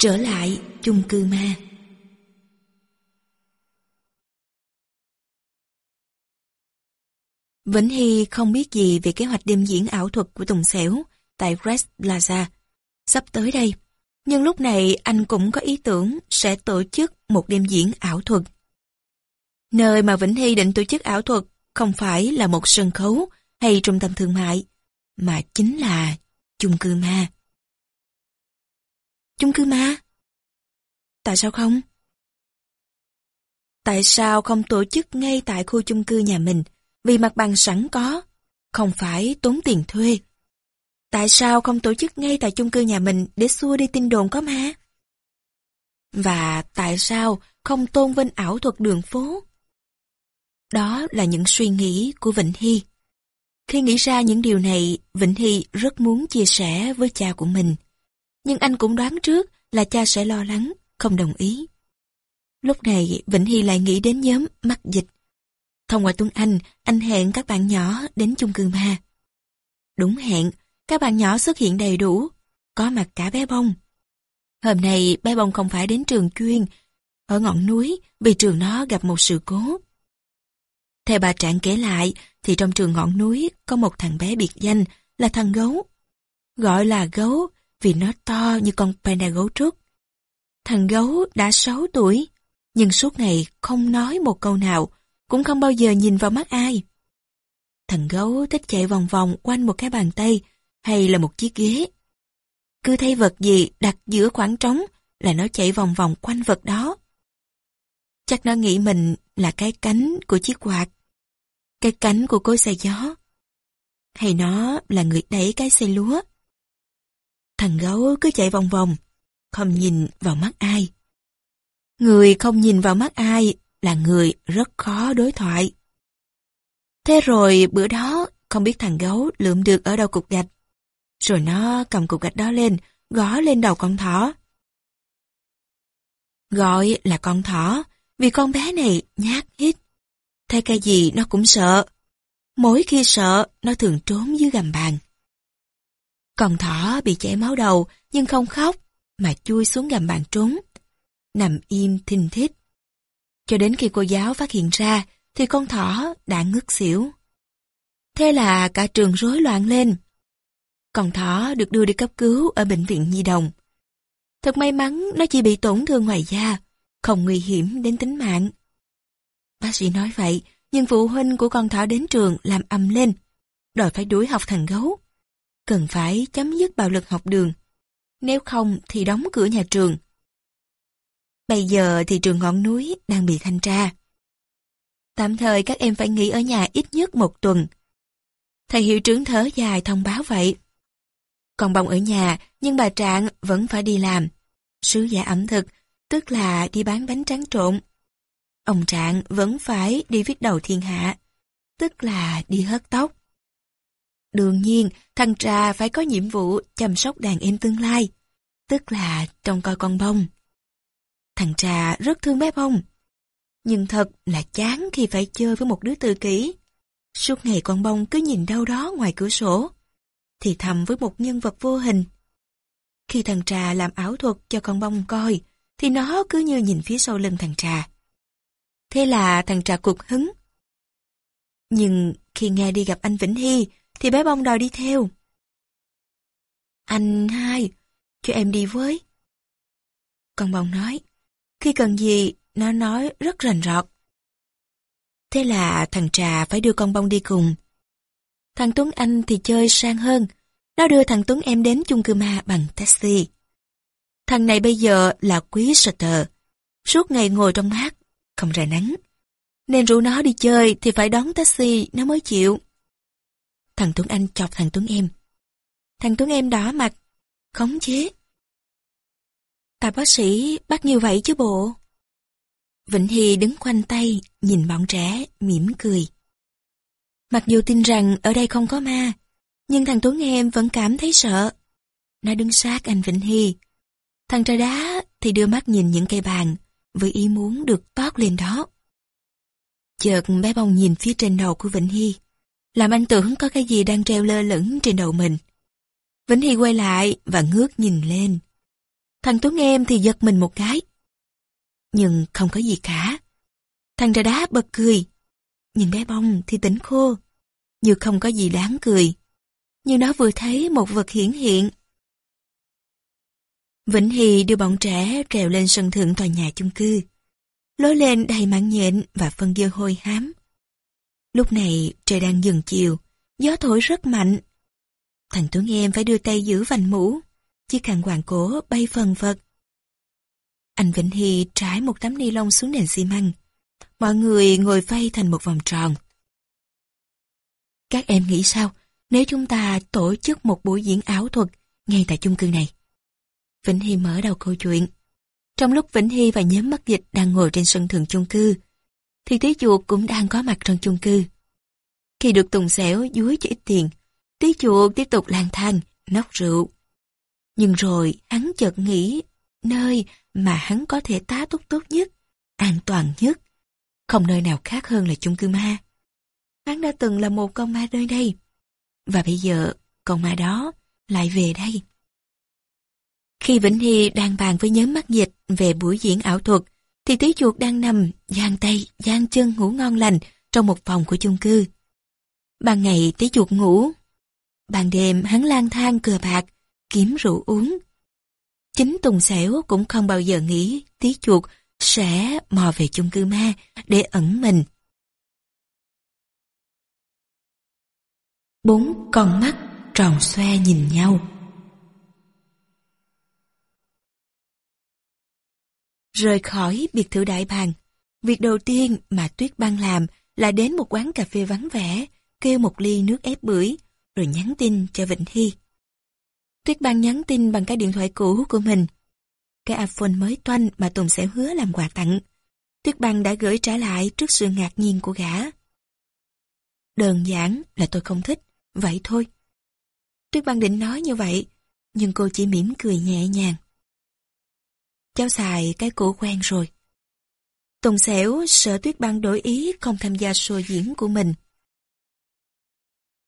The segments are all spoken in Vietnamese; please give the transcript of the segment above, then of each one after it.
Trở lại chung cư ma Vĩnh Hy không biết gì về kế hoạch đêm diễn ảo thuật của Tùng Xẻo tại Red Plaza. Sắp tới đây, nhưng lúc này anh cũng có ý tưởng sẽ tổ chức một đêm diễn ảo thuật. Nơi mà Vĩnh Hy định tổ chức ảo thuật không phải là một sân khấu hay trung tâm thương mại, mà chính là chung cư ma. Chung cư ma? Tại sao không? Tại sao không tổ chức ngay tại khu chung cư nhà mình, vì mặt bằng sẵn có, không phải tốn tiền thuê. Tại sao không tổ chức ngay tại chung cư nhà mình để xua đi tin đồn có ma? Và tại sao không tôn vinh ảo thuật đường phố? Đó là những suy nghĩ của Vĩnh Hy. Khi nghĩ ra những điều này, Vĩnh Hy rất muốn chia sẻ với cha của mình. Nhưng anh cũng đoán trước là cha sẽ lo lắng, không đồng ý. Lúc này, Vĩnh Hy lại nghĩ đến nhóm mắc dịch. Thông qua Tuấn Anh, anh hẹn các bạn nhỏ đến chung cư ma. Đúng hẹn, các bạn nhỏ xuất hiện đầy đủ, có mặt cả bé bông. Hôm nay bé bông không phải đến trường chuyên, ở ngọn núi vì trường nó gặp một sự cố. Theo bà Trạng kể lại, thì trong trường ngọn núi có một thằng bé biệt danh là thằng gấu. Gọi là gấu vì nó to như con panda gấu trúc. Thằng gấu đã 6 tuổi, nhưng suốt ngày không nói một câu nào, cũng không bao giờ nhìn vào mắt ai. Thằng gấu thích chạy vòng vòng quanh một cái bàn tay hay là một chiếc ghế. Cứ thấy vật gì đặt giữa khoảng trống là nó chạy vòng vòng quanh vật đó. Chắc nó nghĩ mình là cái cánh của chiếc quạt, cái cánh của cối xe gió. Hay nó là người đẩy cái xe lúa. Thằng gấu cứ chạy vòng vòng, không nhìn vào mắt ai. Người không nhìn vào mắt ai là người rất khó đối thoại. Thế rồi bữa đó, không biết thằng gấu lượm được ở đâu cục gạch. Rồi nó cầm cục gạch đó lên, gõ lên đầu con thỏ. Gọi là con thỏ, vì con bé này nhát hít. Thấy cái gì nó cũng sợ. Mỗi khi sợ, nó thường trốn dưới gầm bàn. Con thỏ bị chảy máu đầu, nhưng không khóc, mà chui xuống gầm bàn trốn. Nằm im thinh thích. Cho đến khi cô giáo phát hiện ra, thì con thỏ đã ngất xỉu. Thế là cả trường rối loạn lên. Con thỏ được đưa đi cấp cứu ở bệnh viện Nhi Đồng. Thật may mắn nó chỉ bị tổn thương ngoài da, không nguy hiểm đến tính mạng. Bác sĩ nói vậy, nhưng phụ huynh của con thỏ đến trường làm ầm lên, đòi phải đuổi học thằng gấu. Cần phải chấm dứt bạo lực học đường, nếu không thì đóng cửa nhà trường. Bây giờ thì trường ngọn núi đang bị thanh tra. Tạm thời các em phải nghỉ ở nhà ít nhất một tuần. Thầy hiệu trưởng thở dài thông báo vậy. Còn bồng ở nhà, nhưng bà Trạng vẫn phải đi làm. Sứ giả ẩm thực, tức là đi bán bánh tráng trộn. Ông Trạng vẫn phải đi viết đầu thiên hạ, tức là đi hớt tóc. Đương nhiên, thằng Trà phải có nhiệm vụ chăm sóc đàn em tương lai, tức là trông coi con bông. Thằng Trà rất thương bé bông, nhưng thật là chán khi phải chơi với một đứa tự kỷ. Suốt ngày con bông cứ nhìn đâu đó ngoài cửa sổ, thì thầm với một nhân vật vô hình. Khi thằng Trà làm ảo thuật cho con bông coi, thì nó cứ như nhìn phía sau lưng thằng Trà. Thế là thằng Trà cục hứng. Nhưng khi nghe đi gặp anh Vĩnh Hy, thì bé bông đòi đi theo. Anh hai, cho em đi với. Con bông nói, khi cần gì, nó nói rất rành rọt. Thế là thằng Trà phải đưa con bông đi cùng. Thằng Tuấn Anh thì chơi sang hơn, nó đưa thằng Tuấn em đến chung cư ma bằng taxi. Thằng này bây giờ là quý tờ, suốt ngày ngồi trong mát, không ra nắng. Nên rủ nó đi chơi thì phải đón taxi nó mới chịu. Thằng Tuấn Anh chọc thằng Tuấn em. Thằng Tuấn em đỏ mặt, khống chế. Tạ bác sĩ bắt như vậy chứ bộ. Vĩnh Hy đứng khoanh tay, nhìn bọn trẻ, mỉm cười. Mặc dù tin rằng ở đây không có ma, nhưng thằng Tuấn em vẫn cảm thấy sợ. Nó đứng sát anh Vĩnh Hy. Thằng trai đá thì đưa mắt nhìn những cây bàn, với ý muốn được tót lên đó. Chợt bé bông nhìn phía trên đầu của Vĩnh Hy, làm anh tưởng có cái gì đang treo lơ lửng trên đầu mình. Vĩnh Hy quay lại và ngước nhìn lên. Thằng Tuấn em thì giật mình một cái. Nhưng không có gì cả. Thằng trà đá bật cười. nhìn bé bông thì tỉnh khô. Như không có gì đáng cười. Như nó vừa thấy một vật hiển hiện. Vĩnh Hy đưa bọn trẻ trèo lên sân thượng tòa nhà chung cư. Lối lên đầy mạng nhện và phân dơ hôi hám. Lúc này trời đang dần chiều, gió thổi rất mạnh. Thằng Tuấn em phải đưa tay giữ vành mũ, chiếc khăn quàng cổ bay phần phật. Anh Vĩnh Hy trải một tấm ni lông xuống nền xi măng. Mọi người ngồi vây thành một vòng tròn. Các em nghĩ sao nếu chúng ta tổ chức một buổi diễn ảo thuật ngay tại chung cư này? Vĩnh Hy mở đầu câu chuyện. Trong lúc Vĩnh Hy và nhóm mắt dịch đang ngồi trên sân thượng chung cư, thì tí chuột cũng đang có mặt trong chung cư. Khi được Tùng xẻo dúi cho ít tiền, tí chuột tiếp tục lang thang, nóc rượu. Nhưng rồi hắn chợt nghĩ nơi mà hắn có thể tá túc tốt nhất, an toàn nhất. Không nơi nào khác hơn là chung cư ma. Hắn đã từng là một con ma nơi đây. Và bây giờ, con ma đó lại về đây. Khi Vĩnh Hy đang bàn với nhóm mắt dịch về buổi diễn ảo thuật, thì tí chuột đang nằm, giang tay, giang chân ngủ ngon lành trong một phòng của chung cư. Ban ngày tí chuột ngủ. Ban đêm hắn lang thang cờ bạc, kiếm rượu uống. Chính Tùng Xẻo cũng không bao giờ nghĩ tí chuột sẽ mò về chung cư ma để ẩn mình. Bốn con mắt tròn xoe nhìn nhau. Rời khỏi biệt thự đại bàng, việc đầu tiên mà Tuyết Băng làm là đến một quán cà phê vắng vẻ, kêu một ly nước ép bưởi, rồi nhắn tin cho Vịnh Hy. Tuyết Băng nhắn tin bằng cái điện thoại cũ của mình. Cái iPhone mới toanh mà Tùng sẽ hứa làm quà tặng. Tuyết Băng đã gửi trả lại trước sự ngạc nhiên của gã. Đơn giản là tôi không thích, vậy thôi. Tuyết Băng định nói như vậy, nhưng cô chỉ mỉm cười nhẹ nhàng. Cháu xài cái cũ quen rồi. Tùng xẻo sợ Tuyết Băng đổi ý không tham gia show diễn của mình.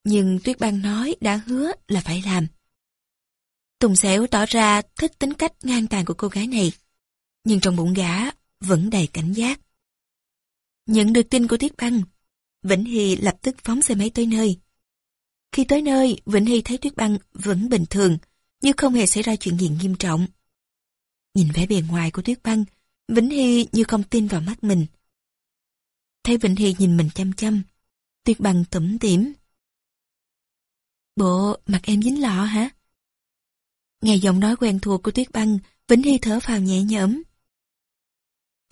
Nhưng Tuyết Băng nói đã hứa là phải làm. Tùng xẻo tỏ ra thích tính cách ngang tàn của cô gái này. Nhưng trong bụng gã vẫn đầy cảnh giác. Nhận được tin của Tuyết Băng, Vĩnh Hy lập tức phóng xe máy tới nơi. Khi tới nơi, Vĩnh Hy thấy Tuyết Băng vẫn bình thường, như không hề xảy ra chuyện gì nghiêm trọng. Nhìn vẻ bề ngoài của Tuyết Băng, Vĩnh Hy như không tin vào mắt mình. Thấy Vĩnh Hy nhìn mình chăm chăm, Tuyết Băng tủm tỉm. Bộ, mặt em dính lọ hả? Nghe giọng nói quen thuộc của Tuyết Băng, Vĩnh Hy thở phào nhẹ nhõm.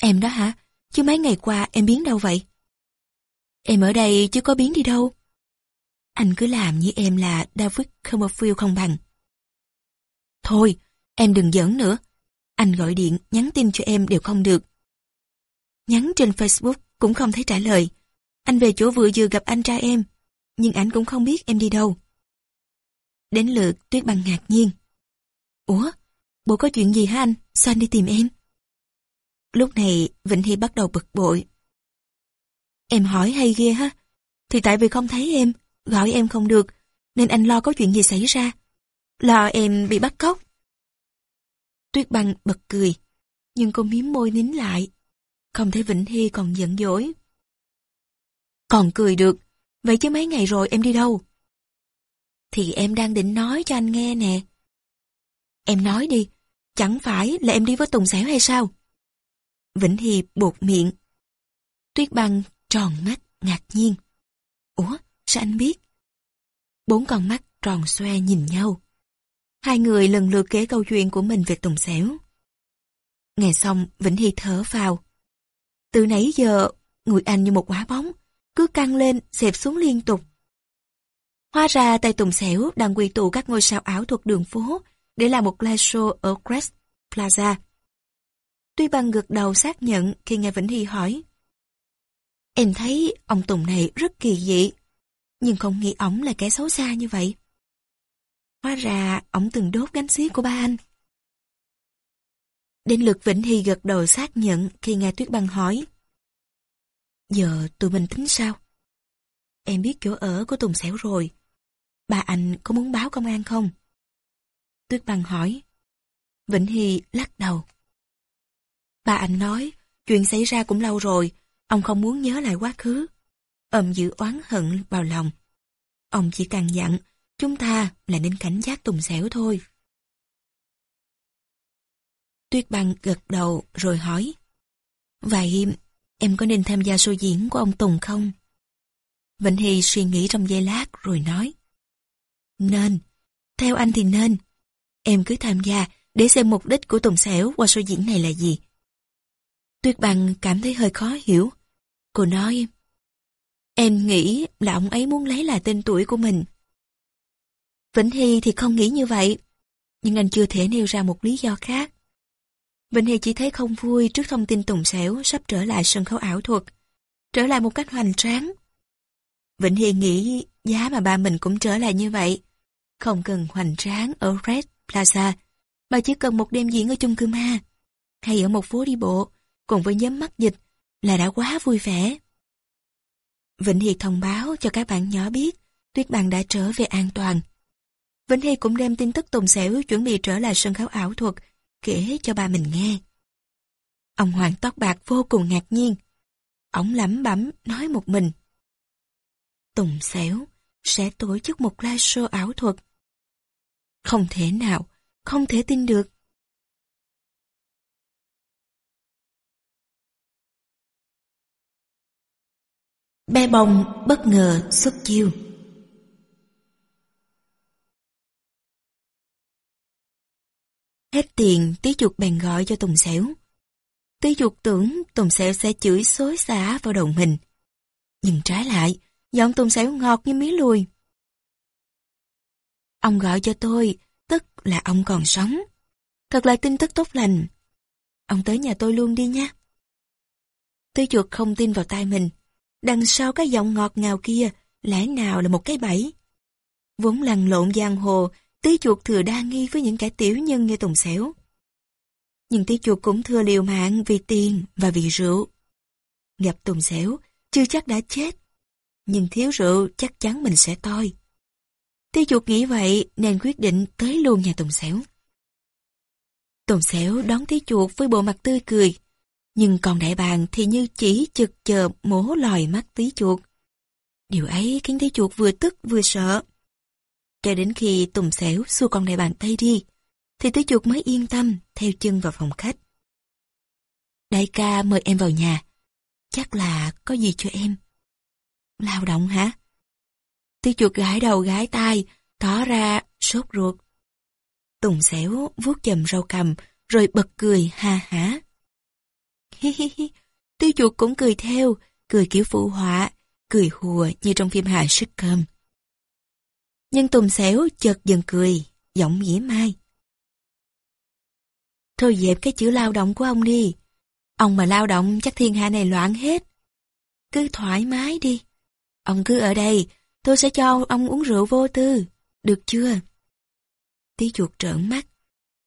Em đó hả? Chứ mấy ngày qua em biến đâu vậy? Em ở đây chứ có biến đi đâu. Anh cứ làm như em là David Copperfield không bằng. Thôi, em đừng giỡn nữa. Anh gọi điện, nhắn tin cho em đều không được. Nhắn trên Facebook cũng không thấy trả lời. Anh về chỗ vừa vừa gặp anh trai em, nhưng anh cũng không biết em đi đâu. Đến lượt Tuyết Băng ngạc nhiên. Ủa, bộ có chuyện gì hả anh? Sao anh đi tìm em? Lúc này Vịnh Hy bắt đầu bực bội. Em hỏi hay ghê ha? Thì tại vì không thấy em, gọi em không được, nên anh lo có chuyện gì xảy ra. Lo em bị bắt cóc. Tuyết băng bật cười, nhưng cô miếm môi nín lại. Không thấy Vĩnh Hy còn giận dỗi. Còn cười được, vậy chứ mấy ngày rồi em đi đâu? Thì em đang định nói cho anh nghe nè. Em nói đi, chẳng phải là em đi với Tùng Xẻo hay sao? Vĩnh Hy buộc miệng. Tuyết băng tròn mắt, ngạc nhiên. Ủa, sao anh biết? Bốn con mắt tròn xoe nhìn nhau. Hai người lần lượt kể câu chuyện của mình về Tùng Xẻo. Nghe xong, Vĩnh Hy thở vào. Từ nãy giờ, người anh như một quả bóng, cứ căng lên, xẹp xuống liên tục. Hóa ra tay Tùng Xẻo đang quy tụ các ngôi sao ảo thuộc đường phố để làm một live show ở Crest Plaza. Tuy bằng gật đầu xác nhận khi nghe Vĩnh Hy hỏi. Em thấy ông Tùng này rất kỳ dị, nhưng không nghĩ ổng là kẻ xấu xa như vậy. Hóa ra, ổng từng đốt gánh xiếc của ba anh. Đến lượt Vĩnh Hy gật đầu xác nhận khi nghe Tuyết Băng hỏi. Giờ tụi mình tính sao? Em biết chỗ ở của Tùng Xẻo rồi. Ba anh có muốn báo công an không? Tuyết Băng hỏi. Vĩnh Hy lắc đầu. Bà anh nói, chuyện xảy ra cũng lâu rồi, ông không muốn nhớ lại quá khứ. Ôm giữ oán hận vào lòng. Ông chỉ càng dặn, chúng ta là nên cảnh giác tùng xẻo thôi. Tuyết băng gật đầu rồi hỏi. Vậy em có nên tham gia show diễn của ông Tùng không? Vịnh Hy suy nghĩ trong giây lát rồi nói. Nên, theo anh thì nên. Em cứ tham gia để xem mục đích của Tùng Xẻo qua show diễn này là gì. Tuyết băng cảm thấy hơi khó hiểu. Cô nói, em nghĩ là ông ấy muốn lấy lại tên tuổi của mình. Vĩnh Hy thì không nghĩ như vậy, nhưng anh chưa thể nêu ra một lý do khác. Vĩnh Hy chỉ thấy không vui trước thông tin Tùng Xẻo sắp trở lại sân khấu ảo thuật, trở lại một cách hoành tráng. Vĩnh Hy nghĩ giá mà ba mình cũng trở lại như vậy, không cần hoành tráng ở Red Plaza, mà chỉ cần một đêm diễn ở chung cư ma, hay ở một phố đi bộ, cùng với nhóm mắt dịch, là đã quá vui vẻ. Vĩnh Hy thông báo cho các bạn nhỏ biết Tuyết Bằng đã trở về an toàn. Vĩnh Hy cũng đem tin tức Tùng Xẻo chuẩn bị trở lại sân khấu ảo thuật kể cho ba mình nghe. Ông Hoàng tóc bạc vô cùng ngạc nhiên. Ông lẩm bẩm nói một mình. Tùng Xẻo sẽ tổ chức một live show ảo thuật. Không thể nào, không thể tin được. Be bông bất ngờ xuất chiêu. Hết tiền, tí chuột bèn gọi cho Tùng Xẻo. Tí chuột tưởng Tùng Xẻo sẽ chửi xối xả vào đầu mình. Nhưng trái lại, giọng Tùng Xẻo ngọt như mía lùi. Ông gọi cho tôi, tức là ông còn sống. Thật là tin tức tốt lành. Ông tới nhà tôi luôn đi nha. Tí chuột không tin vào tai mình. Đằng sau cái giọng ngọt ngào kia, lẽ nào là một cái bẫy. Vốn lăn lộn giang hồ, tí chuột thừa đa nghi với những kẻ tiểu nhân như Tùng Xẻo. Nhưng tí chuột cũng thừa liều mạng vì tiền và vì rượu. Gặp Tùng Xẻo, chưa chắc đã chết. Nhưng thiếu rượu chắc chắn mình sẽ toi. Tí chuột nghĩ vậy nên quyết định tới luôn nhà Tùng Xẻo. Tùng Xẻo đón tí chuột với bộ mặt tươi cười. Nhưng còn đại bàng thì như chỉ chực chờ mổ lòi mắt tí chuột. Điều ấy khiến tí chuột vừa tức vừa sợ. Cho đến khi Tùng xẻo xua con đại bàn tay đi, thì tứ chuột mới yên tâm theo chân vào phòng khách. Đại ca mời em vào nhà. Chắc là có gì cho em. Lao động hả? Tứ chuột gãi đầu gãi tai, tỏ ra sốt ruột. Tùng xẻo vuốt chầm râu cầm, rồi bật cười ha hả. Hi hi hi, tiêu chuột cũng cười theo, cười kiểu phụ họa, cười hùa như trong phim hài sức cơm. Nhưng Tùng xẻo chợt dần cười, giọng mỉa mai. Thôi dẹp cái chữ lao động của ông đi. Ông mà lao động chắc thiên hạ này loạn hết. Cứ thoải mái đi. Ông cứ ở đây, tôi sẽ cho ông uống rượu vô tư. Được chưa? Tí chuột trợn mắt.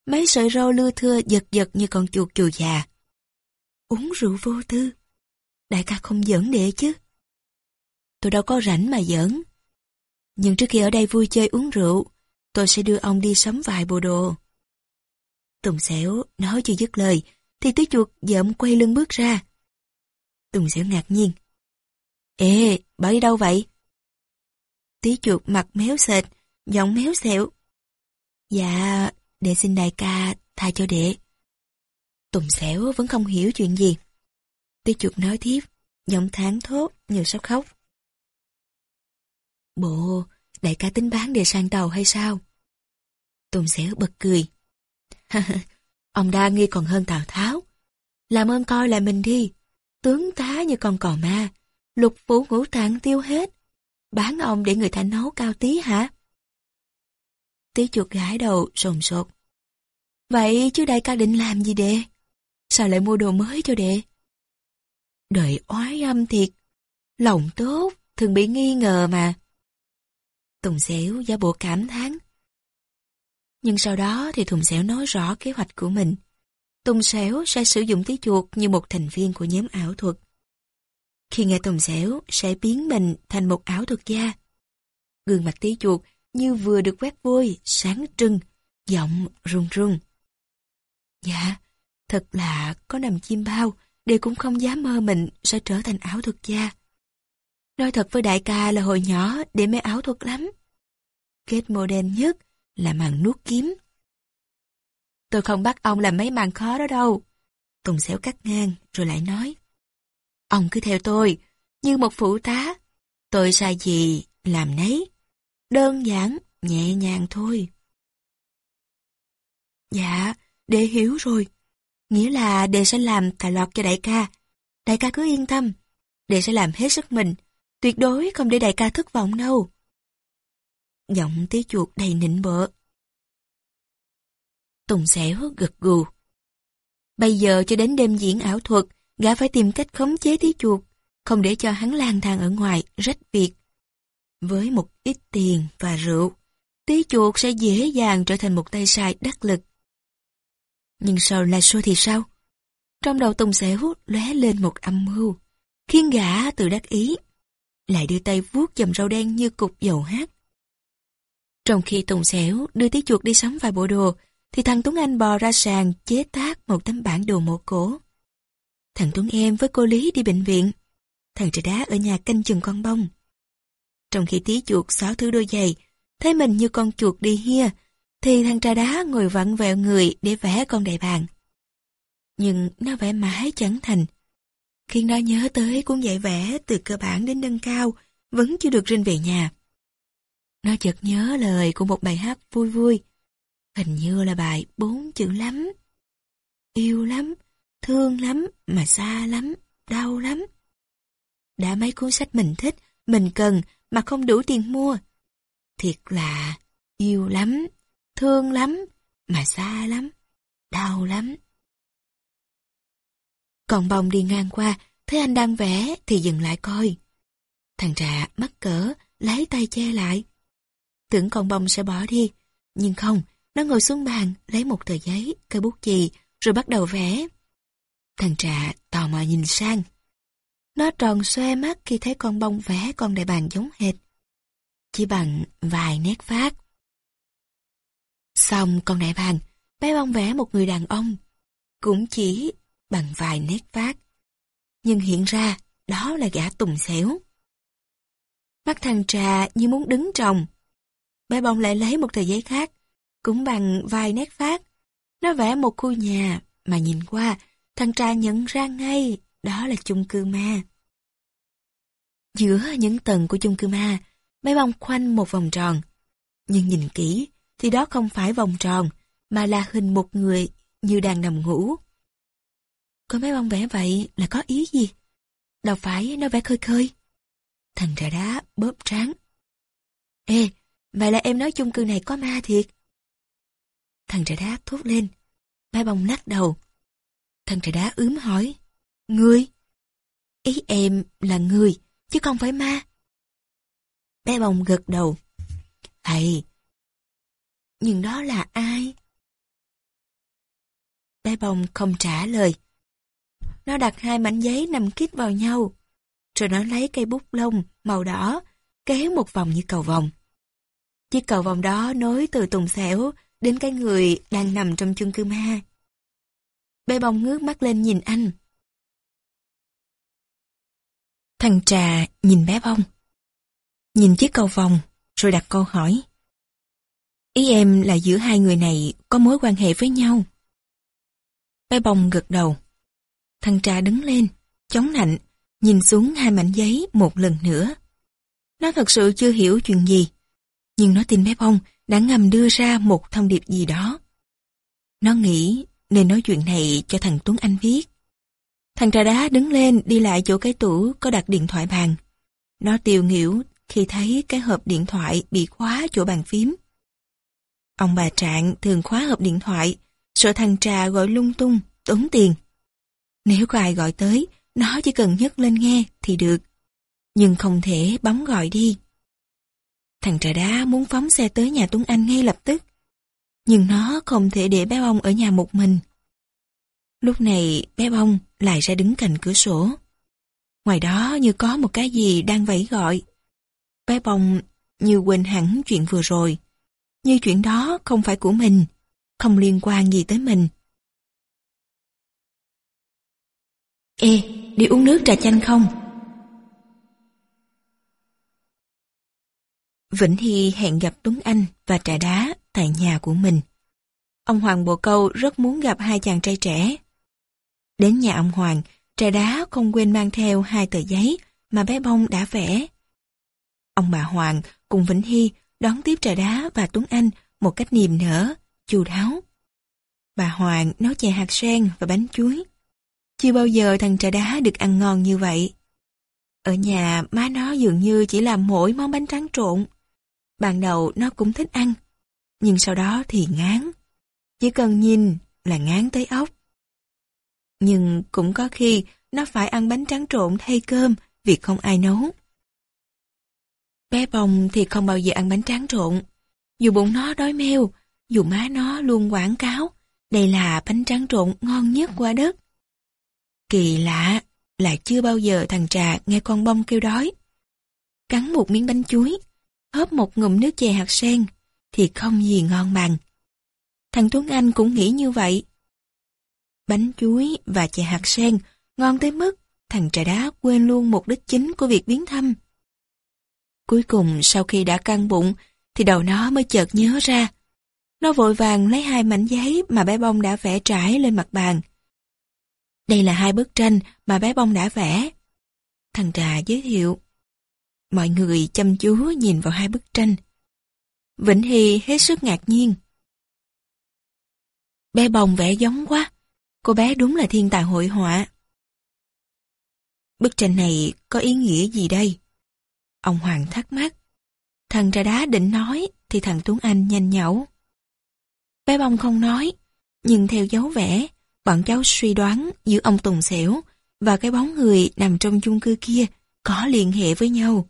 Mấy sợi râu lưa thưa giật giật như con chuột chùa già. Uống rượu vô tư? Đại ca không giỡn đệ chứ? Tôi đâu có rảnh mà giỡn. Nhưng trước khi ở đây vui chơi uống rượu, tôi sẽ đưa ông đi sắm vài bộ đồ. Tùng xẻo nói chưa dứt lời, thì tứ chuột dợm quay lưng bước ra. Tùng xẻo ngạc nhiên. Ê, bà đi đâu vậy? Tí chuột mặt méo sệt, giọng méo xẹo. Dạ, đệ xin đại ca tha cho đệ. Tùng xẻo vẫn không hiểu chuyện gì. Tí chuột nói tiếp, giọng tháng thốt như sắp khóc. Bộ, đại ca tính bán để sang tàu hay sao? Tùng xẻo bật cười. Ông đa nghi còn hơn Tào Tháo. Làm ơn coi lại mình đi. Tướng tá như con cò ma. Lục phủ ngũ tạng tiêu hết. Bán ông để người ta nấu cao tí hả? Tí chuột gãi đầu sồn sột. Vậy chứ đại ca định làm gì đệ? Sao lại mua đồ mới cho đệ? Đợi oái âm thiệt. Lòng tốt, thường bị nghi ngờ mà. Tùng Xẻo giả bộ cảm thán. Nhưng sau đó thì Tùng Xẻo nói rõ kế hoạch của mình. Tùng Xẻo sẽ sử dụng tí chuột như một thành viên của nhóm ảo thuật. Khi nghe Tùng Xẻo sẽ biến mình thành một ảo thuật gia. Gương mặt tí chuột như vừa được quét vôi, sáng trưng, giọng run run. Dạ, thật là có nằm chim bao, đều cũng không dám mơ mình sẽ trở thành ảo thuật gia. Nói thật với đại ca là hồi nhỏ để mê ảo thuật lắm. Kết mô đen nhất là màn nuốt kiếm. Tôi không bắt ông làm mấy màn khó đó đâu. Tùng xéo cắt ngang rồi lại nói. Ông cứ theo tôi, như một phụ tá. Tôi sai gì, làm nấy. Đơn giản, nhẹ nhàng thôi. Dạ, đệ hiểu rồi. Nghĩa là đệ sẽ làm tài lọt cho đại ca. Đại ca cứ yên tâm. Đệ sẽ làm hết sức mình. Tuyệt đối không để đại ca thất vọng đâu. Giọng tí chuột đầy nịnh bợ. Tùng xẻo gật gù. Bây giờ cho đến đêm diễn ảo thuật, gã phải tìm cách khống chế tí chuột, không để cho hắn lang thang ở ngoài, rách việc. Với một ít tiền và rượu, tí chuột sẽ dễ dàng trở thành một tay sai đắc lực. Nhưng sau là xua thì sao? Trong đầu Tùng xẻo lóe lên một âm mưu, khiến gã từ đắc ý. Lại đưa tay vuốt chùm rau đen như cục dầu hát. Trong khi Tùng xẻo đưa tí chuột đi sắm vài bộ đồ, thì thằng Tuấn Anh bò ra sàn chế tác một tấm bản đồ mộ cổ. Thằng Tuấn em với cô Lý đi bệnh viện. Thằng trẻ đá ở nhà canh chừng con bông. Trong khi tí chuột xóa thứ đôi giày, thấy mình như con chuột đi hia, thì thằng trà đá ngồi vặn vẹo người để vẽ con đại bàng. Nhưng nó vẽ mãi chẳng thành. Khi nó nhớ tới cuốn dạy vẽ từ cơ bản đến nâng cao, vẫn chưa được rinh về nhà. Nó chợt nhớ lời của một bài hát vui vui. Hình như là bài bốn chữ lắm. Yêu lắm, thương lắm, mà xa lắm, đau lắm. Đã mấy cuốn sách mình thích, mình cần mà không đủ tiền mua. Thiệt là yêu lắm, thương lắm, mà xa lắm, đau lắm. Còn bông đi ngang qua, thấy anh đang vẽ thì dừng lại coi. Thằng trạ mắc cỡ, lấy tay che lại. Tưởng con bông sẽ bỏ đi, nhưng không, nó ngồi xuống bàn, lấy một tờ giấy, cây bút chì, rồi bắt đầu vẽ. Thằng trạ tò mò nhìn sang. Nó tròn xoe mắt khi thấy con bông vẽ con đại bàng giống hệt. Chỉ bằng vài nét phát. Xong con đại bàng, bé bông vẽ một người đàn ông. Cũng chỉ bằng vài nét phát. Nhưng hiện ra, đó là gã tùng xéo. Mắt thằng trà như muốn đứng trồng. Bé bông lại lấy một tờ giấy khác, cũng bằng vài nét phát. Nó vẽ một khu nhà, mà nhìn qua, thằng trà nhận ra ngay, đó là chung cư ma. Giữa những tầng của chung cư ma, bé bông khoanh một vòng tròn. Nhưng nhìn kỹ, thì đó không phải vòng tròn, mà là hình một người như đang nằm ngủ. Có mấy bông vẽ vậy là có ý gì? Đâu phải nó vẽ khơi khơi. Thằng trà đá bóp trán. Ê, vậy là em nói chung cư này có ma thiệt. Thằng trà đá thốt lên. Ba bông lắc đầu. Thằng trà đá ướm hỏi. Ngươi? Ý em là người, chứ không phải ma. Bé bông gật đầu. Thầy, nhưng đó là ai? Bé bông không trả lời. Nó đặt hai mảnh giấy nằm kít vào nhau, rồi nó lấy cây bút lông màu đỏ, kéo một vòng như cầu vòng. Chiếc cầu vòng đó nối từ tùng xẻo đến cái người đang nằm trong chung cư ma. Bé bông ngước mắt lên nhìn anh. Thằng trà nhìn bé bông. Nhìn chiếc cầu vòng, rồi đặt câu hỏi. Ý em là giữa hai người này có mối quan hệ với nhau. Bé bông gật đầu. Thằng trà đứng lên, chống nạnh, nhìn xuống hai mảnh giấy một lần nữa. Nó thật sự chưa hiểu chuyện gì, nhưng nó tin bé bông đã ngầm đưa ra một thông điệp gì đó. Nó nghĩ nên nói chuyện này cho thằng Tuấn Anh viết. Thằng trà đá đứng lên đi lại chỗ cái tủ có đặt điện thoại bàn. Nó tiều nghỉu khi thấy cái hộp điện thoại bị khóa chỗ bàn phím. Ông bà Trạng thường khóa hộp điện thoại, sợ thằng trà gọi lung tung, tốn tiền. Nếu có ai gọi tới, nó chỉ cần nhấc lên nghe thì được. Nhưng không thể bấm gọi đi. Thằng trà đá muốn phóng xe tới nhà Tuấn Anh ngay lập tức. Nhưng nó không thể để bé bông ở nhà một mình. Lúc này bé bông lại ra đứng cạnh cửa sổ. Ngoài đó như có một cái gì đang vẫy gọi. Bé bông như quên hẳn chuyện vừa rồi. Như chuyện đó không phải của mình, không liên quan gì tới mình. Ê, đi uống nước trà chanh không? Vĩnh Hy hẹn gặp Tuấn Anh và trà đá tại nhà của mình. Ông Hoàng Bồ Câu rất muốn gặp hai chàng trai trẻ. Đến nhà ông Hoàng, trà đá không quên mang theo hai tờ giấy mà bé bông đã vẽ. Ông bà Hoàng cùng Vĩnh Hy đón tiếp trà đá và Tuấn Anh một cách niềm nở, chu đáo. Bà Hoàng nấu chè hạt sen và bánh chuối. Chưa bao giờ thằng trà đá được ăn ngon như vậy. Ở nhà má nó dường như chỉ làm mỗi món bánh tráng trộn. Ban đầu nó cũng thích ăn, nhưng sau đó thì ngán. Chỉ cần nhìn là ngán tới ốc. Nhưng cũng có khi nó phải ăn bánh tráng trộn thay cơm vì không ai nấu. Bé bông thì không bao giờ ăn bánh tráng trộn. Dù bụng nó đói meo, dù má nó luôn quảng cáo, đây là bánh tráng trộn ngon nhất qua đất. Kỳ lạ là chưa bao giờ thằng Trà nghe con bông kêu đói. Cắn một miếng bánh chuối, hớp một ngụm nước chè hạt sen, thì không gì ngon bằng. Thằng Tuấn Anh cũng nghĩ như vậy. Bánh chuối và chè hạt sen ngon tới mức thằng trà đá quên luôn mục đích chính của việc biến thăm. Cuối cùng sau khi đã căng bụng thì đầu nó mới chợt nhớ ra. Nó vội vàng lấy hai mảnh giấy mà bé bông đã vẽ trải lên mặt bàn. Đây là hai bức tranh mà bé bông đã vẽ. Thằng trà giới thiệu. Mọi người chăm chú nhìn vào hai bức tranh. Vĩnh Hy hết sức ngạc nhiên. Bé bông vẽ giống quá. Cô bé đúng là thiên tài hội họa. Bức tranh này có ý nghĩa gì đây? Ông Hoàng thắc mắc. Thằng trà đá định nói thì thằng Tuấn Anh nhanh nhẩu. Bé bông không nói, nhưng theo dấu vẽ, bọn cháu suy đoán giữa ông Tùng Xẻo và cái bóng người nằm trong chung cư kia có liên hệ với nhau.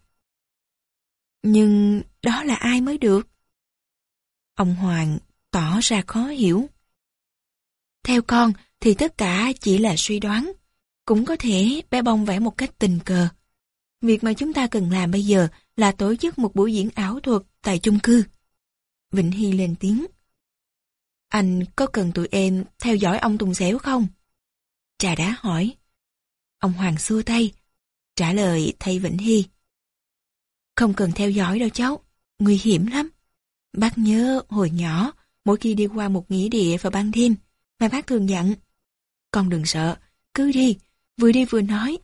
Nhưng đó là ai mới được? Ông Hoàng tỏ ra khó hiểu. Theo con thì tất cả chỉ là suy đoán. Cũng có thể bé bông vẽ một cách tình cờ. Việc mà chúng ta cần làm bây giờ là tổ chức một buổi diễn ảo thuật tại chung cư. Vịnh Hy lên tiếng. Anh có cần tụi em theo dõi ông Tùng Xéo không? Trà đá hỏi. Ông Hoàng xua tay, trả lời thay Vĩnh Hy. Không cần theo dõi đâu cháu, nguy hiểm lắm. Bác nhớ hồi nhỏ, mỗi khi đi qua một nghĩa địa vào ban đêm, mà bác thường dặn. Con đừng sợ, cứ đi, vừa đi vừa nói.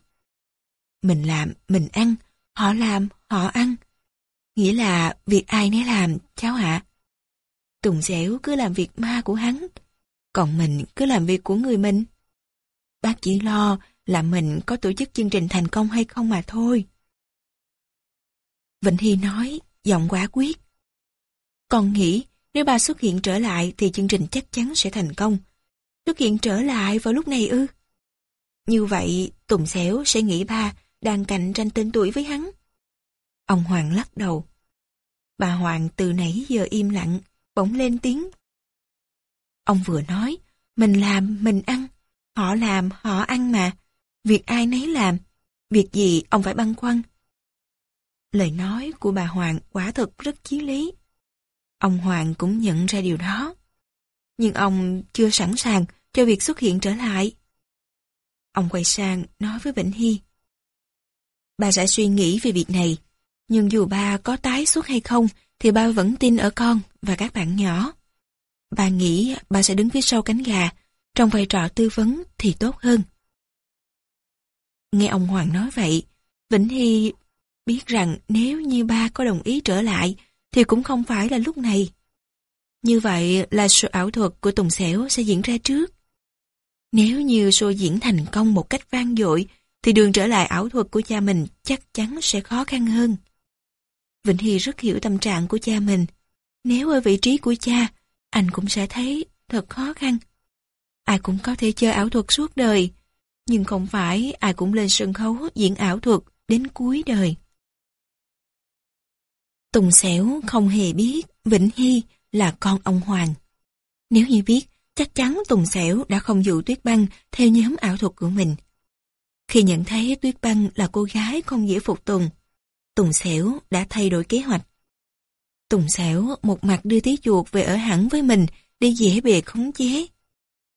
Mình làm, mình ăn, họ làm, họ ăn. Nghĩa là việc ai nấy làm, cháu ạ. Tùng dẻo cứ làm việc ma của hắn, còn mình cứ làm việc của người mình. Bác chỉ lo là mình có tổ chức chương trình thành công hay không mà thôi. Vịnh Hy nói, giọng quả quyết. Con nghĩ nếu bà xuất hiện trở lại thì chương trình chắc chắn sẽ thành công. Xuất hiện trở lại vào lúc này ư? Như vậy, Tùng Xéo sẽ nghĩ ba đang cạnh tranh tên tuổi với hắn. Ông Hoàng lắc đầu. Bà Hoàng từ nãy giờ im lặng, bỗng lên tiếng. Ông vừa nói, mình làm, mình ăn, họ làm, họ ăn mà. Việc ai nấy làm, việc gì ông phải băn khoăn. Lời nói của bà Hoàng quả thực rất chí lý. Ông Hoàng cũng nhận ra điều đó. Nhưng ông chưa sẵn sàng cho việc xuất hiện trở lại. Ông quay sang nói với Vĩnh Hy. Bà sẽ suy nghĩ về việc này, nhưng dù ba có tái xuất hay không thì ba vẫn tin ở con và các bạn nhỏ. Bà nghĩ bà sẽ đứng phía sau cánh gà, trong vai trò tư vấn thì tốt hơn. Nghe ông Hoàng nói vậy, Vĩnh Hy biết rằng nếu như ba có đồng ý trở lại thì cũng không phải là lúc này. Như vậy là sự ảo thuật của Tùng Xẻo sẽ diễn ra trước. Nếu như show diễn thành công một cách vang dội thì đường trở lại ảo thuật của cha mình chắc chắn sẽ khó khăn hơn. Vĩnh Hy rất hiểu tâm trạng của cha mình. Nếu ở vị trí của cha, anh cũng sẽ thấy thật khó khăn. Ai cũng có thể chơi ảo thuật suốt đời, nhưng không phải ai cũng lên sân khấu diễn ảo thuật đến cuối đời. Tùng Xẻo không hề biết Vĩnh Hy là con ông Hoàng. Nếu như biết, chắc chắn Tùng Xẻo đã không dụ Tuyết Băng theo nhóm ảo thuật của mình. Khi nhận thấy Tuyết Băng là cô gái không dễ phục tùng, Tùng Sẻo đã thay đổi kế hoạch. Tùng Sẻo một mặt đưa tí chuột về ở hẳn với mình để dễ bề khống chế.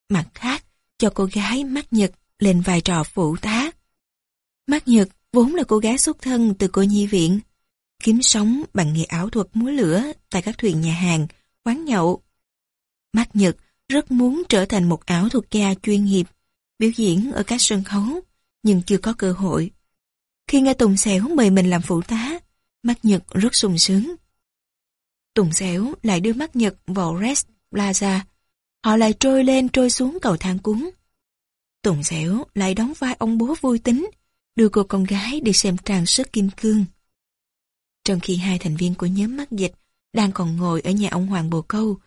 Mặt khác, cho cô gái mắt nhật lên vai trò phụ tá. Mắt Nhật vốn là cô gái xuất thân từ cô nhi viện, kiếm sống bằng nghề ảo thuật múa lửa tại các thuyền nhà hàng, quán nhậu. Mắt Nhật rất muốn trở thành một ảo thuật gia chuyên nghiệp, biểu diễn ở các sân khấu, nhưng chưa có cơ hội. Khi nghe Tùng Xẻo mời mình làm phụ tá, mắt Nhật rất sung sướng. Tùng Xẻo lại đưa mắt Nhật vào Rest Plaza. Họ lại trôi lên trôi xuống cầu thang cuốn. Tùng Xẻo lại đóng vai ông bố vui tính, đưa cô con gái đi xem trang sức kim cương. Trong khi hai thành viên của nhóm mắt dịch đang còn ngồi ở nhà ông Hoàng Bồ Câu,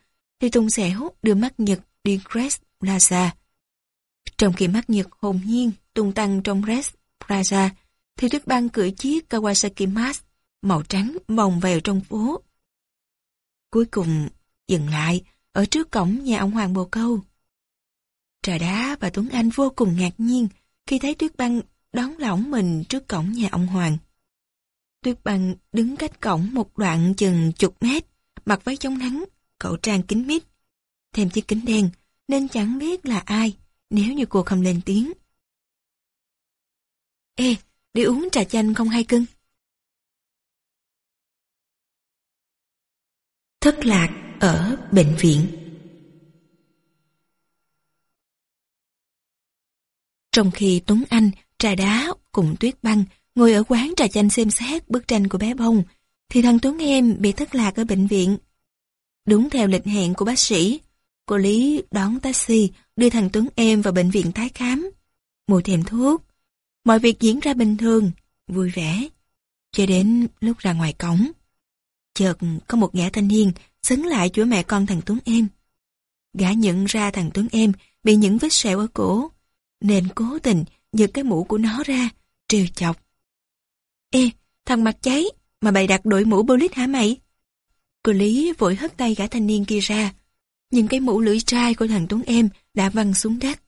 thì Tùng Xẻo đưa mắt Nhật đi Crest Plaza. Trong khi mắt Nhật hồn nhiên tung tăng trong Crest Plaza, thì Tuyết Băng cưỡi chiếc Kawasaki Max màu trắng vòng vèo trong phố. Cuối cùng dừng lại ở trước cổng nhà ông Hoàng Bồ Câu. Trà Đá và Tuấn Anh vô cùng ngạc nhiên khi thấy Tuyết Băng đón lỏng mình trước cổng nhà ông Hoàng. Tuyết Băng đứng cách cổng một đoạn chừng chục mét, mặc váy chống nắng, cậu trang kính mít. Thêm chiếc kính đen, nên chẳng biết là ai, nếu như cô không lên tiếng. Ê, đi uống trà chanh không hay cưng? Thất lạc ở bệnh viện Trong khi Tuấn Anh, Trà Đá cùng Tuyết Băng ngồi ở quán trà chanh xem xét bức tranh của bé bông, thì thằng Tuấn em bị thất lạc ở bệnh viện. Đúng theo lịch hẹn của bác sĩ, cô Lý đón taxi đưa thằng Tuấn em vào bệnh viện tái khám. Mua thêm thuốc. Mọi việc diễn ra bình thường, vui vẻ. Cho đến lúc ra ngoài cổng. Chợt có một gã thanh niên xứng lại chỗ mẹ con thằng Tuấn em. Gã nhận ra thằng Tuấn em bị những vết sẹo ở cổ, nên cố tình giật cái mũ của nó ra, trêu chọc. Ê, thằng mặt cháy, mà bày đặt đội mũ bolit hả mày? Cô Lý vội hất tay gã thanh niên kia ra. Nhưng cái mũ lưỡi trai của thằng Tuấn em đã văng xuống đất.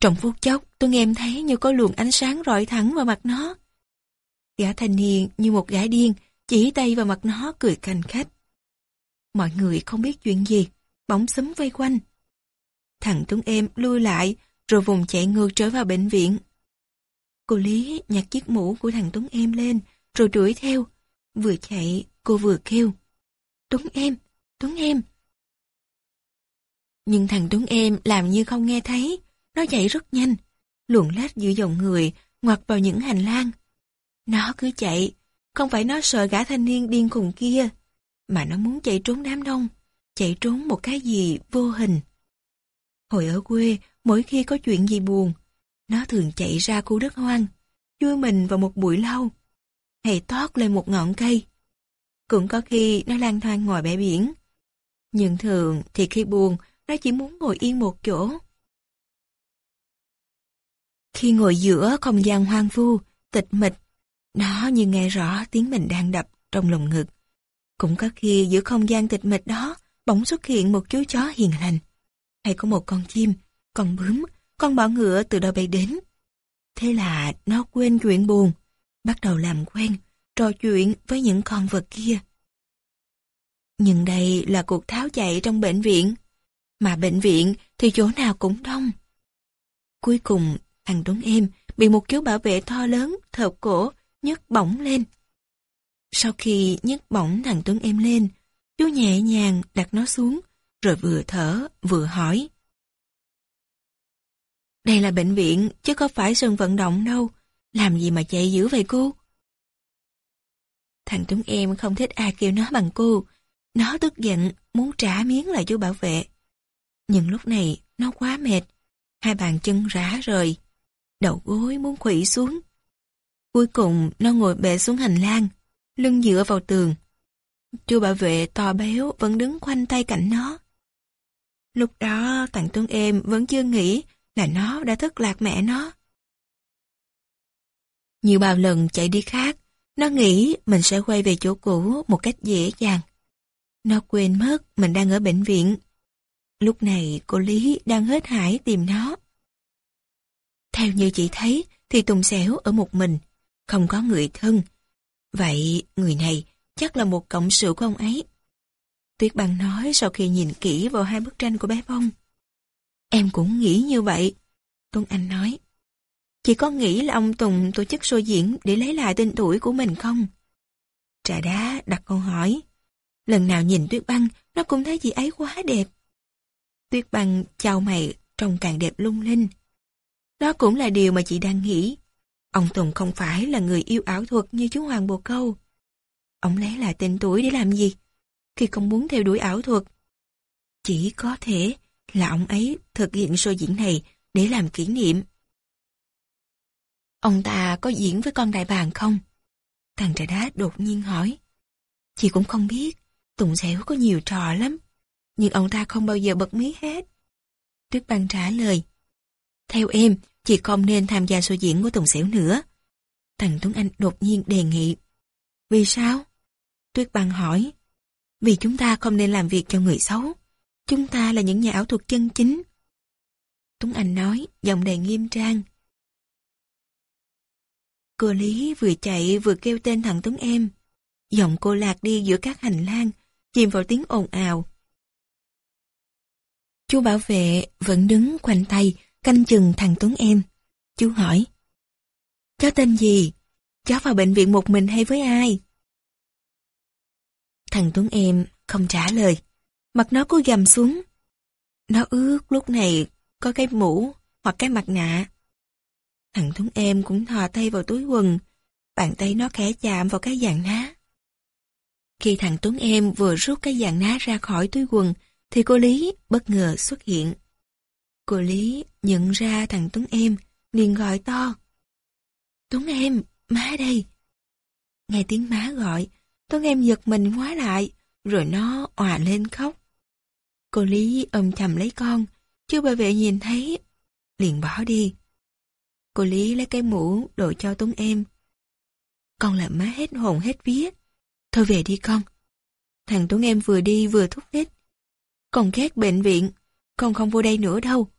Trong phút chốc, Tuấn em thấy như có luồng ánh sáng rọi thẳng vào mặt nó. Gã thanh niên như một gã điên, chỉ tay vào mặt nó cười cành khách. Mọi người không biết chuyện gì, bóng sấm vây quanh. Thằng Tuấn em lui lại, rồi vùng chạy ngược trở vào bệnh viện. Cô Lý nhặt chiếc mũ của thằng Tuấn em lên, rồi đuổi theo. Vừa chạy, cô vừa kêu. Tuấn em, Tuấn em. Nhưng thằng Tuấn em làm như không nghe thấy, nó chạy rất nhanh, luồn lách giữa dòng người, ngoặt vào những hành lang. Nó cứ chạy, không phải nó sợ gã thanh niên điên khùng kia, mà nó muốn chạy trốn đám đông, chạy trốn một cái gì vô hình. Hồi ở quê, mỗi khi có chuyện gì buồn, nó thường chạy ra khu đất hoang, chui mình vào một bụi lau, hay tót lên một ngọn cây. Cũng có khi nó lang thang ngoài bãi biển. Nhưng thường thì khi buồn, nó chỉ muốn ngồi yên một chỗ. Khi ngồi giữa không gian hoang vu, tịch mịch, nó như nghe rõ tiếng mình đang đập trong lồng ngực. Cũng có khi giữa không gian tịch mịch đó, bỗng xuất hiện một chú chó hiền lành. Hay có một con chim, con bướm, con bọ ngựa từ đâu bay đến. Thế là nó quên chuyện buồn, bắt đầu làm quen, trò chuyện với những con vật kia. Nhưng đây là cuộc tháo chạy trong bệnh viện, mà bệnh viện thì chỗ nào cũng đông. Cuối cùng, thằng Tuấn Em bị một chú bảo vệ to lớn thợp cổ nhấc bổng lên. Sau khi nhấc bổng thằng Tuấn Em lên, chú nhẹ nhàng đặt nó xuống, rồi vừa thở vừa hỏi. Đây là bệnh viện, chứ có phải sân vận động đâu. Làm gì mà chạy dữ vậy cô? Thằng Tuấn em không thích ai kêu nó bằng cô. Nó tức giận, muốn trả miếng lại chú bảo vệ. Nhưng lúc này, nó quá mệt. Hai bàn chân rã rời. Đầu gối muốn khủy xuống. Cuối cùng, nó ngồi bệ xuống hành lang, lưng dựa vào tường. Chú bảo vệ to béo vẫn đứng khoanh tay cạnh nó. Lúc đó, thằng Tuấn em vẫn chưa nghĩ là nó đã thất lạc mẹ nó. Nhiều bao lần chạy đi khác, nó nghĩ mình sẽ quay về chỗ cũ một cách dễ dàng. Nó quên mất mình đang ở bệnh viện. Lúc này cô Lý đang hết hải tìm nó. Theo như chị thấy thì Tùng Xẻo ở một mình, không có người thân. Vậy người này chắc là một cộng sự của ông ấy. Tuyết Băng nói sau khi nhìn kỹ vào hai bức tranh của bé Bông. Em cũng nghĩ như vậy. Tuấn Anh nói, Chị có nghĩ là ông Tùng tổ chức show diễn để lấy lại tên tuổi của mình không? Trà đá đặt câu hỏi. Lần nào nhìn Tuyết Băng, nó cũng thấy chị ấy quá đẹp. Tuyết Băng chào mày trông càng đẹp lung linh. Đó cũng là điều mà chị đang nghĩ. Ông Tùng không phải là người yêu ảo thuật như chú Hoàng Bồ Câu. Ông lấy lại tên tuổi để làm gì? Khi không muốn theo đuổi ảo thuật. Chỉ có thể là ông ấy thực hiện show diễn này để làm kỷ niệm. Ông ta có diễn với con đại bàng không? Thằng trà đá đột nhiên hỏi. Chị cũng không biết, Tùng Xẻo có nhiều trò lắm. Nhưng ông ta không bao giờ bật mí hết. Tuyết Băng trả lời. Theo em, chị không nên tham gia show diễn của Tùng Xẻo nữa. Thằng Tuấn Anh đột nhiên đề nghị. Vì sao? Tuyết Băng hỏi. Vì chúng ta không nên làm việc cho người xấu. Chúng ta là những nhà ảo thuật chân chính. Tuấn Anh nói, giọng đầy nghiêm trang. Cô Lý vừa chạy vừa kêu tên thằng Tuấn em. Giọng cô lạc đi giữa các hành lang, chìm vào tiếng ồn ào. Chú bảo vệ vẫn đứng khoanh tay, canh chừng thằng Tuấn em. Chú hỏi. Cháu tên gì? Cháu vào bệnh viện một mình hay với ai? Thằng Tuấn em không trả lời. Mặt nó cứ gầm xuống. Nó ướt lúc này có cái mũ hoặc cái mặt nạ. Thằng Tuấn em cũng thò tay vào túi quần. Bàn tay nó khẽ chạm vào cái dạng ná. Khi thằng Tuấn em vừa rút cái dạng ná ra khỏi túi quần, thì cô Lý bất ngờ xuất hiện. Cô Lý nhận ra thằng Tuấn em, liền gọi to. Tuấn em, má đây. Nghe tiếng má gọi, Tuấn em giật mình hóa lại, rồi nó òa lên khóc. Cô Lý ôm chầm lấy con, chưa bà vệ nhìn thấy, liền bỏ đi. Cô Lý lấy cái mũ đội cho Tuấn em. Con làm má hết hồn hết vía. Thôi về đi con. Thằng Tuấn em vừa đi vừa thúc thích. Con ghét bệnh viện, con không vô đây nữa đâu.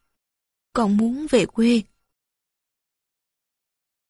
Con muốn về quê.